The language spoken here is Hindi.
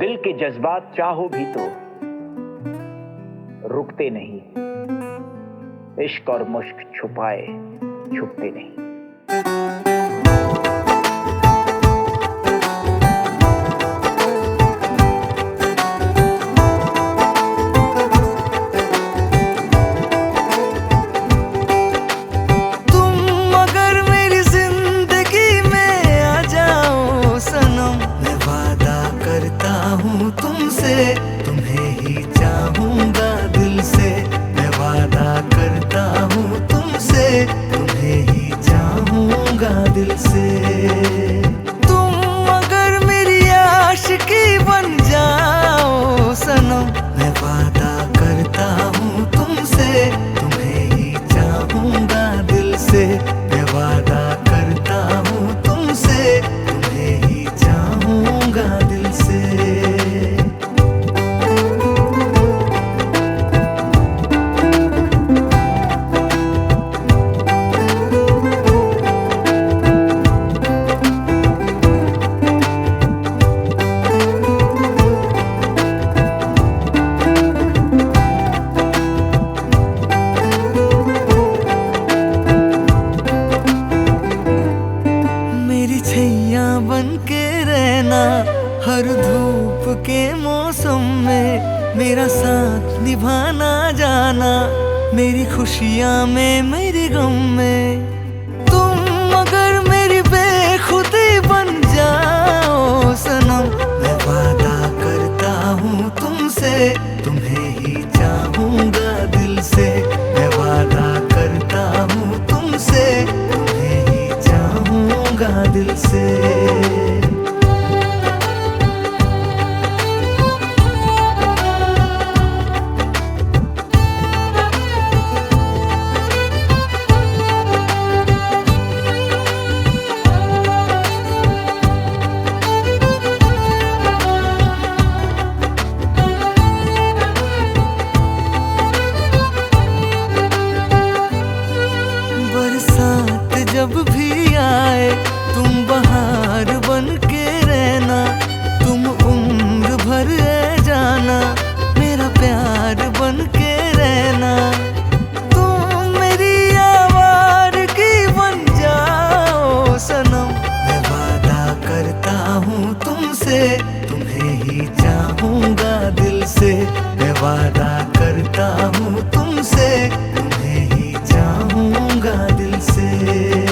दिल के जज्बात चाहो भी तो रुकते नहीं। इश्क और मुश्क छुपाए छुपते नहीं। तुम्हें ही चाहूँगा दिल से। मैं वादा करता हूँ तुमसे। तुम्हें ही चाहूँगा दिल से। तुम अगर मेरी आशिकी बन जाओ, सनम। मैं वादा करता हूँ तुमसे। तुम्हें ही चाहूँगा दिल से। मैं वादा के मौसम में मेरा साथ निभाना जाना, मेरी खुशियाँ में, मेरी गम में। तुम अगर मेरी बेखुदी बन जाओ, सनम, मैं वादा करता हूँ तुमसे। तुम्हें से मैं वादा करता हूँ तुमसे तुम्हें ही चाहूँगा दिल से।